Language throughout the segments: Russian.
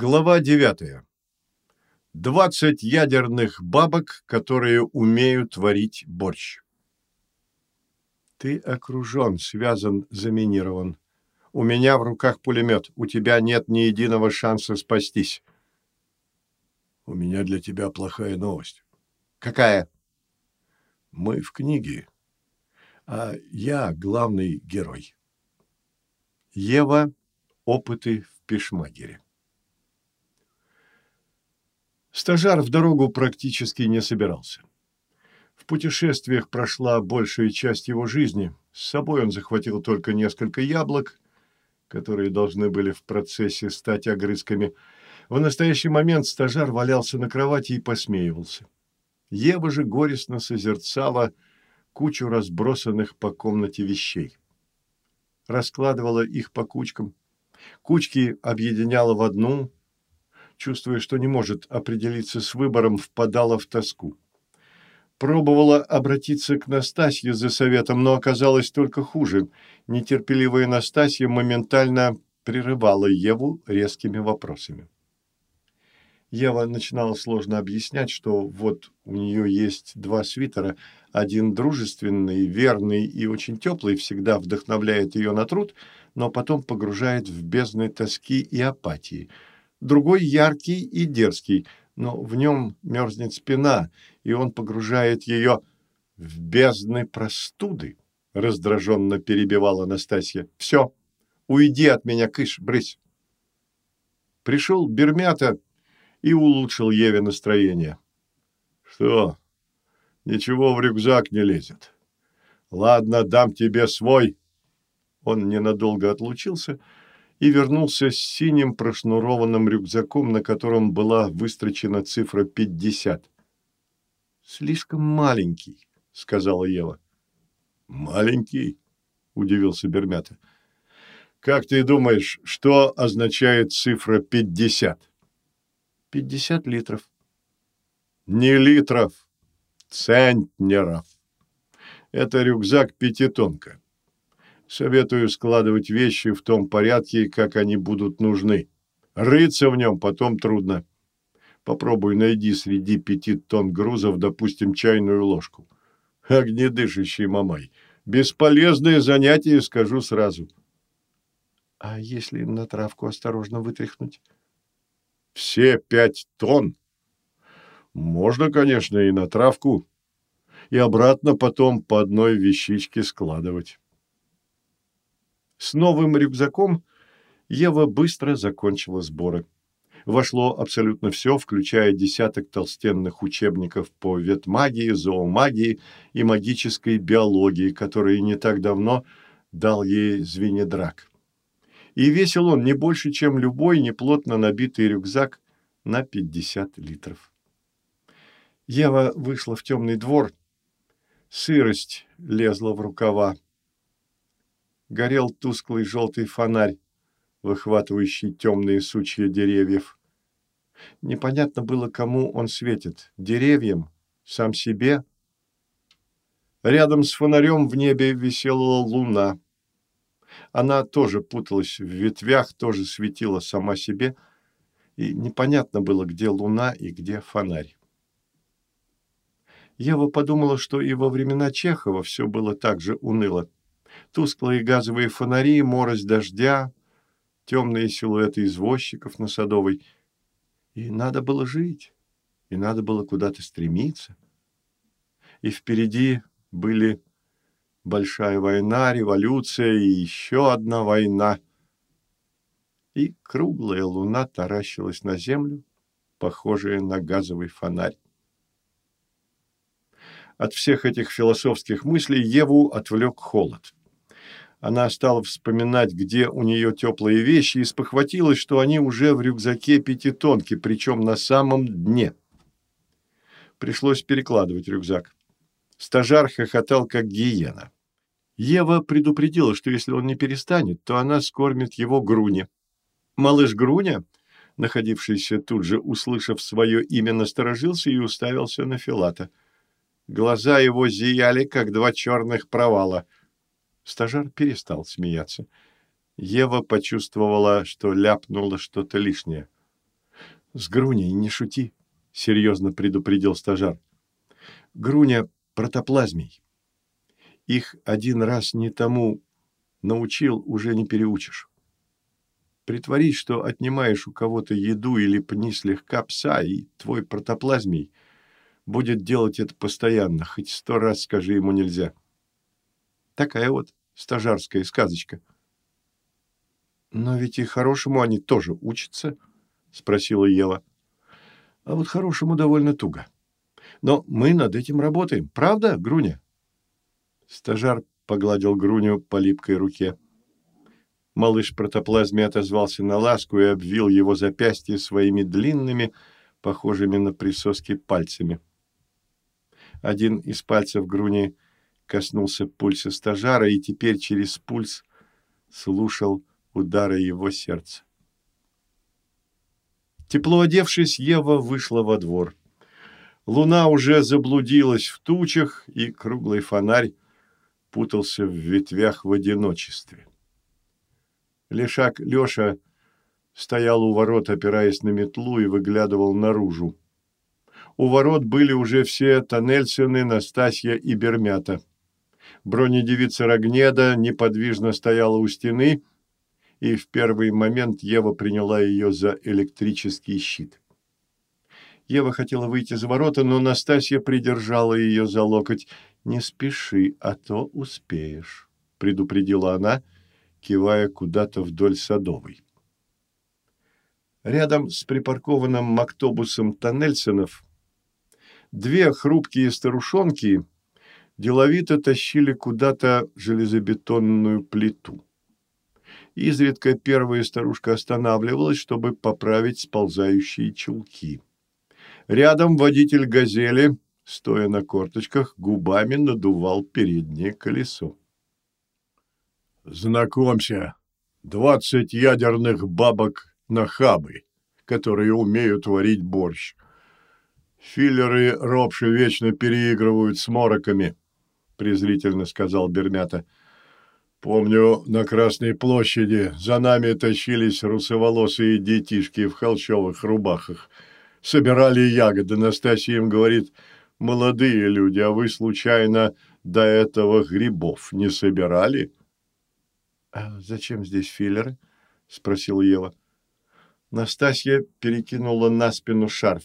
Глава девятая. Двадцать ядерных бабок, которые умеют варить борщ. Ты окружен, связан, заминирован. У меня в руках пулемет. У тебя нет ни единого шанса спастись. У меня для тебя плохая новость. Какая? Мы в книге, а я главный герой. Ева. Опыты в Пешмагере. Стажар в дорогу практически не собирался. В путешествиях прошла большая часть его жизни. С собой он захватил только несколько яблок, которые должны были в процессе стать огрызками. В настоящий момент стажар валялся на кровати и посмеивался. Ева же горестно созерцала кучу разбросанных по комнате вещей. Раскладывала их по кучкам. Кучки объединяла в одну, чувствуя, что не может определиться с выбором, впадала в тоску. Пробовала обратиться к Настасье за советом, но оказалось только хуже. Нетерпеливая Настасья моментально прерывала Еву резкими вопросами. Ева начинала сложно объяснять, что вот у нее есть два свитера, один дружественный, верный и очень теплый, всегда вдохновляет ее на труд, но потом погружает в бездны тоски и апатии – другой яркий и дерзкий, но в нем мерзнет спина, и он погружает ее в бездны простуды, раздраженно перебивала Анастасия. Все, уйди от меня, кыш, брысь. Пришел Бермята и улучшил Еве настроение. Что, ничего в рюкзак не лезет? Ладно, дам тебе свой. Он ненадолго отлучился, — и вернулся с синим прошнурованным рюкзаком, на котором была выстрочена цифра 50. «Слишком маленький», — сказала Ева. «Маленький?» — удивился Бермята. «Как ты думаешь, что означает цифра 50?» «Пятьдесят литров». «Не литров, центнеров. Это рюкзак пятитонка. Советую складывать вещи в том порядке, как они будут нужны. Рыться в нем потом трудно. Попробуй найди среди пяти тонн грузов, допустим, чайную ложку. Огнедышащий мамай. Бесполезное занятие, скажу сразу. А если на травку осторожно вытряхнуть? Все пять тонн? Можно, конечно, и на травку. И обратно потом по одной вещичке складывать. С новым рюкзаком Ева быстро закончила сборы. Вошло абсолютно все, включая десяток толстенных учебников по ветмагии, зоомагии и магической биологии, которые не так давно дал ей Звенедрак. И весил он не больше, чем любой неплотно набитый рюкзак на 50 литров. Ева вышла в темный двор. Сырость лезла в рукава горел тусклый желтый фонарь, выхватывающий темные сучья деревьев. Непонятно было, кому он светит – деревьям, сам себе. Рядом с фонарем в небе висела луна. Она тоже путалась в ветвях, тоже светила сама себе, и непонятно было, где луна и где фонарь. Ева подумала, что и во времена Чехова все было так же уныло тусклые газовые фонари, морось дождя, темные силуэты извозчиков на Садовой. И надо было жить, и надо было куда-то стремиться. И впереди были большая война, революция и еще одна война. И круглая луна таращилась на землю, похожая на газовый фонарь. От всех этих философских мыслей Еву отвлек холод. Она стала вспоминать, где у нее теплые вещи, и спохватилась, что они уже в рюкзаке пятитонки, причем на самом дне. Пришлось перекладывать рюкзак. Стажар хохотал, как гиена. Ева предупредила, что если он не перестанет, то она скормит его Груне. Малыш Груня, находившийся тут же, услышав свое имя, насторожился и уставился на Филата. Глаза его зияли, как два черных провала – Стажар перестал смеяться. Ева почувствовала, что ляпнула что-то лишнее. С Груней не шути, серьезно предупредил стажар. Груня протоплазмий. Их один раз не тому научил, уже не переучишь. Притворись, что отнимаешь у кого-то еду или пни слегка пса, и твой протоплазмий будет делать это постоянно, хоть сто раз скажи ему нельзя. Такая вот стажарская сказочка. «Но ведь и хорошему они тоже учатся», — спросила Ева. «А вот хорошему довольно туго. Но мы над этим работаем, правда, Груня?» Стажар погладил Груню по липкой руке. Малыш протоплазме отозвался на ласку и обвил его запястье своими длинными, похожими на присоски пальцами. Один из пальцев Груни коснулся пульса стажара и теперь через пульс слушал удары его сердца. Тепло одевшись, Ева вышла во двор. Луна уже заблудилась в тучах, и круглый фонарь путался в ветвях в одиночестве. Лешак Леша стоял у ворот, опираясь на метлу, и выглядывал наружу. У ворот были уже все Тоннельсены, Настасья и Бермята. Бронедевица Рогнеда неподвижно стояла у стены, и в первый момент Ева приняла ее за электрический щит. Ева хотела выйти за ворота, но Настасья придержала ее за локоть. «Не спеши, а то успеешь», — предупредила она, — кивая куда-то вдоль Садовой. Рядом с припаркованным мактобусом Тоннельсонов две хрупкие старушонки деловито тащили куда-то железобетонную плиту. Изредка первая старушка останавливалась, чтобы поправить сползающие чулки. Рядом водитель «Газели», стоя на корточках, губами надувал переднее колесо. Знакомься, двадцать ядерных бабок на хабы, которые умеют варить борщ. Филлеры ропши вечно переигрывают с мороками, презрительно сказал Бермята. Помню, на Красной площади за нами тащились русоволосые детишки в холщовых рубахах. Собирали ягоды. Настасья им говорит, молодые люди, а вы, случайно, до этого грибов не собирали? «А зачем здесь филлеры?» — спросила Ева. Настасья перекинула на спину шарф.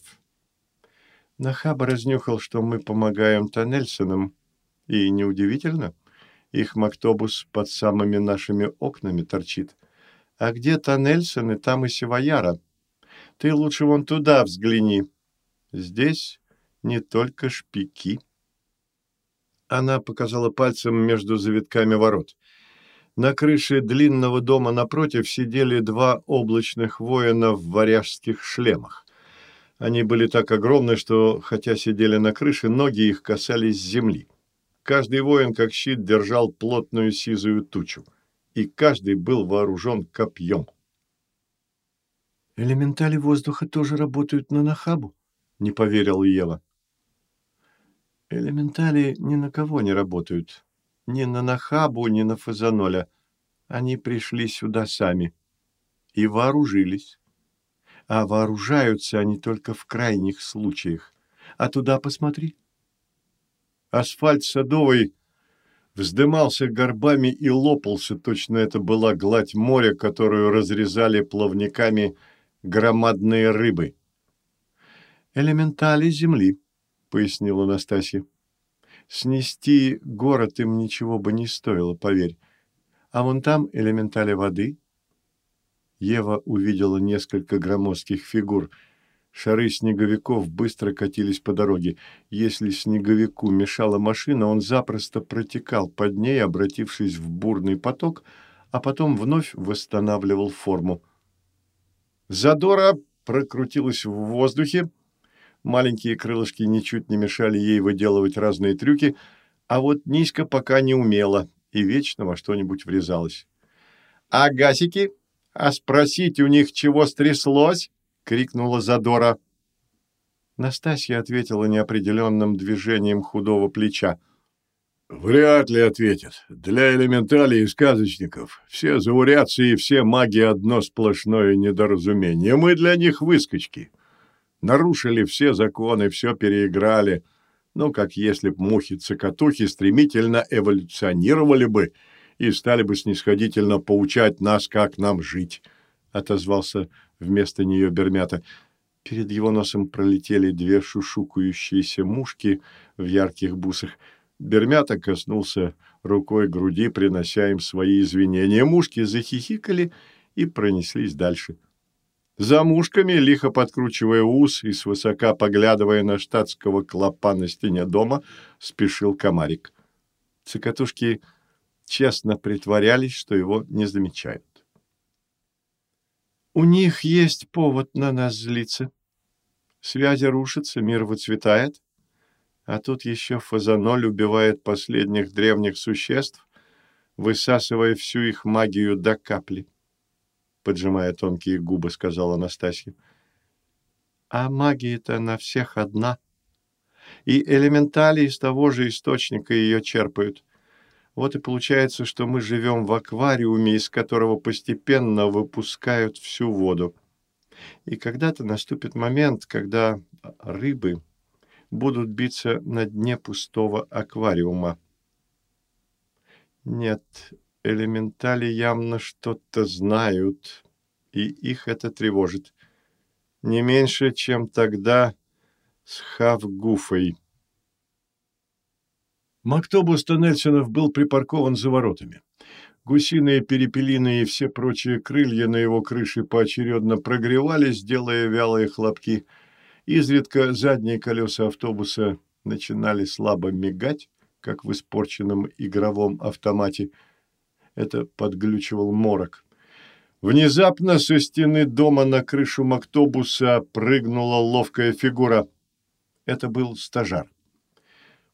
Нахаба разнюхал, что мы помогаем Тоннельсонам, и неудивительно, их мактобус под самыми нашими окнами торчит. А где Тоннельсоны, там и Сивояра. Ты лучше вон туда взгляни. Здесь не только шпики. Она показала пальцем между завитками ворот. На крыше длинного дома напротив сидели два облачных воина в варяжских шлемах. Они были так огромны, что, хотя сидели на крыше, ноги их касались земли. Каждый воин, как щит, держал плотную сизую тучу, и каждый был вооружен копьем. «Элементали воздуха тоже работают на Нахабу?» — не поверил Ева. «Элементали ни на кого не работают», ни на Нахабу, ни на Фазаноля. Они пришли сюда сами и вооружились. А вооружаются они только в крайних случаях. А туда посмотри. Асфальт садовый вздымался горбами и лопался, точно это была гладь моря, которую разрезали плавниками громадные рыбы. «Элементали земли», — пояснила Настасья. Снести город им ничего бы не стоило, поверь. А вон там элементали воды. Ева увидела несколько громоздких фигур. Шары снеговиков быстро катились по дороге. Если снеговику мешала машина, он запросто протекал под ней, обратившись в бурный поток, а потом вновь восстанавливал форму. Задора прокрутилась в воздухе, Маленькие крылышки ничуть не мешали ей выделывать разные трюки, а вот Низко пока не умела и вечно во что-нибудь врезалась. «А гасики? А спросить у них, чего стряслось?» — крикнула Задора. Настасья ответила неопределенным движением худого плеча. Вряд ли ответят. Для элементалей и сказочников все заурядцы и все маги одно сплошное недоразумение. Мы для них выскочки. Нарушили все законы, все переиграли. Ну, как если б мухи-цокотухи стремительно эволюционировали бы и стали бы снисходительно поучать нас, как нам жить, — отозвался вместо нее Бермята. Перед его носом пролетели две шушукающиеся мушки в ярких бусах — Бермята коснулся рукой груди, принося им свои извинения. Мушки захихикали и пронеслись дальше. За мушками, лихо подкручивая ус и свысока поглядывая на штатского клопа на стене дома, спешил комарик. Цикатушки честно притворялись, что его не замечают. «У них есть повод на нас злиться. Связи рушатся, мир выцветает, а тут еще фазаноль убивает последних древних существ, высасывая всю их магию до капли. Поджимая тонкие губы, сказала Анастасия. А магия-то на всех одна. И элементали из того же источника ее черпают. Вот и получается, что мы живем в аквариуме, из которого постепенно выпускают всю воду. И когда-то наступит момент, когда рыбы будут биться на дне пустого аквариума. Нет, элементали явно что-то знают, и их это тревожит. Не меньше, чем тогда с Хавгуфой. Мактобус Тоннельсонов был припаркован за воротами. Гусиные, перепелиные и все прочие крылья на его крыше поочередно прогревались, делая вялые хлопки – Изредка задние колеса автобуса начинали слабо мигать, как в испорченном игровом автомате. Это подглючивал морок. Внезапно со стены дома на крышу мактобуса прыгнула ловкая фигура. Это был стажар.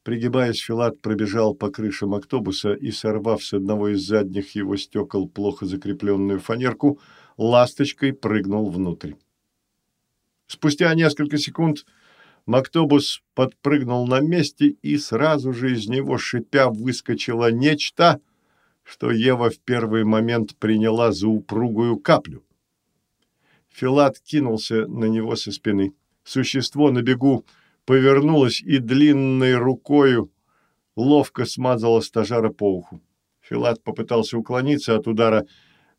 Пригибаясь, Филат пробежал по крыше мактобуса и, сорвав с одного из задних его стекол плохо закрепленную фанерку, ласточкой прыгнул внутрь. Спустя несколько секунд Мактобус подпрыгнул на месте, и сразу же из него, шипя, выскочило нечто, что Ева в первый момент приняла за упругую каплю. Филат кинулся на него со спины. Существо на бегу повернулось и длинной рукою ловко смазало стажара по уху. Филат попытался уклониться от удара,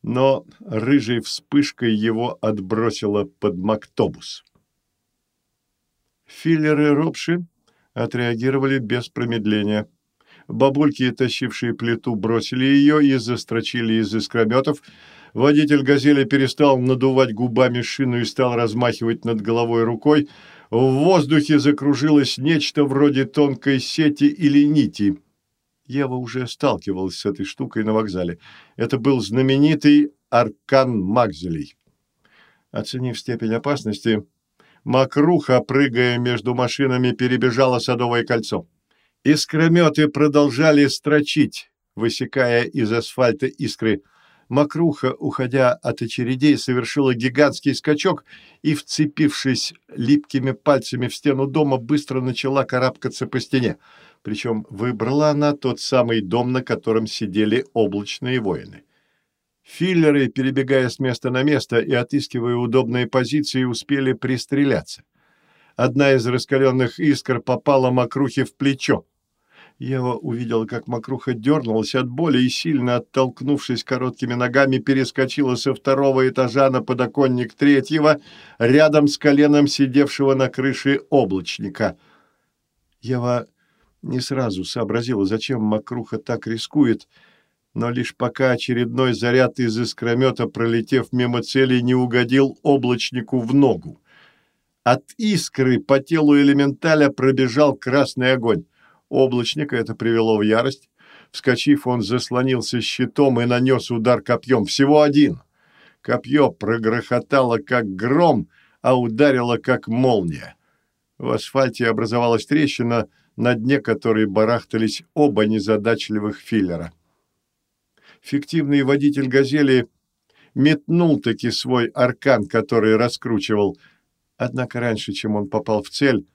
но рыжей вспышкой его отбросило под мактобус. Филлеры Ропши отреагировали без промедления. Бабульки, тащившие плиту, бросили ее и застрочили из искрометов. Водитель «Газели» перестал надувать губами шину и стал размахивать над головой рукой. В воздухе закружилось нечто вроде тонкой сети или нити – Ева уже сталкивалась с этой штукой на вокзале. Это был знаменитый аркан Макзелей. Оценив степень опасности, Макруха, прыгая между машинами, перебежала Садовое кольцо. Искрометы продолжали строчить, высекая из асфальта искры. Макруха, уходя от очередей, совершила гигантский скачок и, вцепившись липкими пальцами в стену дома, быстро начала карабкаться по стене. Причем выбрала она тот самый дом, на котором сидели облачные воины. Филлеры, перебегая с места на место и отыскивая удобные позиции, успели пристреляться. Одна из раскаленных искр попала Макрухе в плечо. Ева увидела, как Макруха дернулась от боли и, сильно оттолкнувшись короткими ногами, перескочила со второго этажа на подоконник третьего, рядом с коленом сидевшего на крыше облачника. Ева не сразу сообразила, зачем Макруха так рискует, но лишь пока очередной заряд из искромета, пролетев мимо цели, не угодил облачнику в ногу. От искры по телу элементаля пробежал красный огонь. Облачника это привело в ярость. Вскочив, он заслонился щитом и нанес удар копьем. Всего один. Копье прогрохотало, как гром, а ударило, как молния. В асфальте образовалась трещина — на дне которой барахтались оба незадачливых филлера. Фиктивный водитель «Газели» метнул-таки свой аркан, который раскручивал, однако раньше, чем он попал в цель,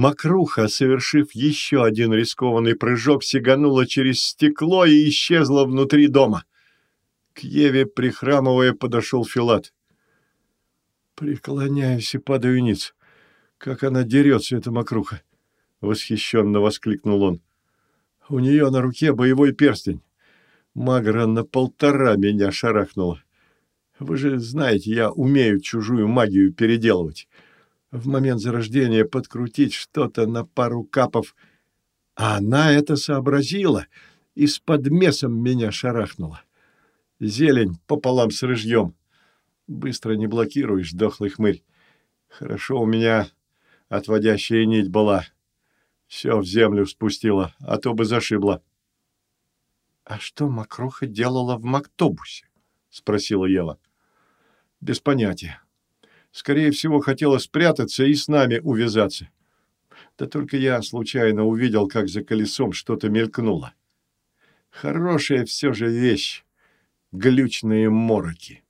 Макруха, совершив еще один рискованный прыжок, сиганула через стекло и исчезла внутри дома. К Еве, прихрамывая, подошел Филат. «Преклоняюсь и падаю ниц. Как она дерется, эта мокруха!» — восхищенно воскликнул он. «У нее на руке боевой перстень. Магра на полтора меня шарахнула. Вы же знаете, я умею чужую магию переделывать. В момент зарождения подкрутить что-то на пару капов. А она это сообразила и с подмесом меня шарахнула. Зелень пополам с рыжьем. Быстро не блокируешь, дохлый хмырь. Хорошо у меня отводящая нить была. Все в землю спустила, а то бы зашибла. — А что Макруха делала в Мактобусе? — спросила Ева. — Без понятия. Скорее всего, хотела спрятаться и с нами увязаться. Да только я случайно увидел, как за колесом что-то мелькнуло. Хорошая все же вещь — глючные мороки.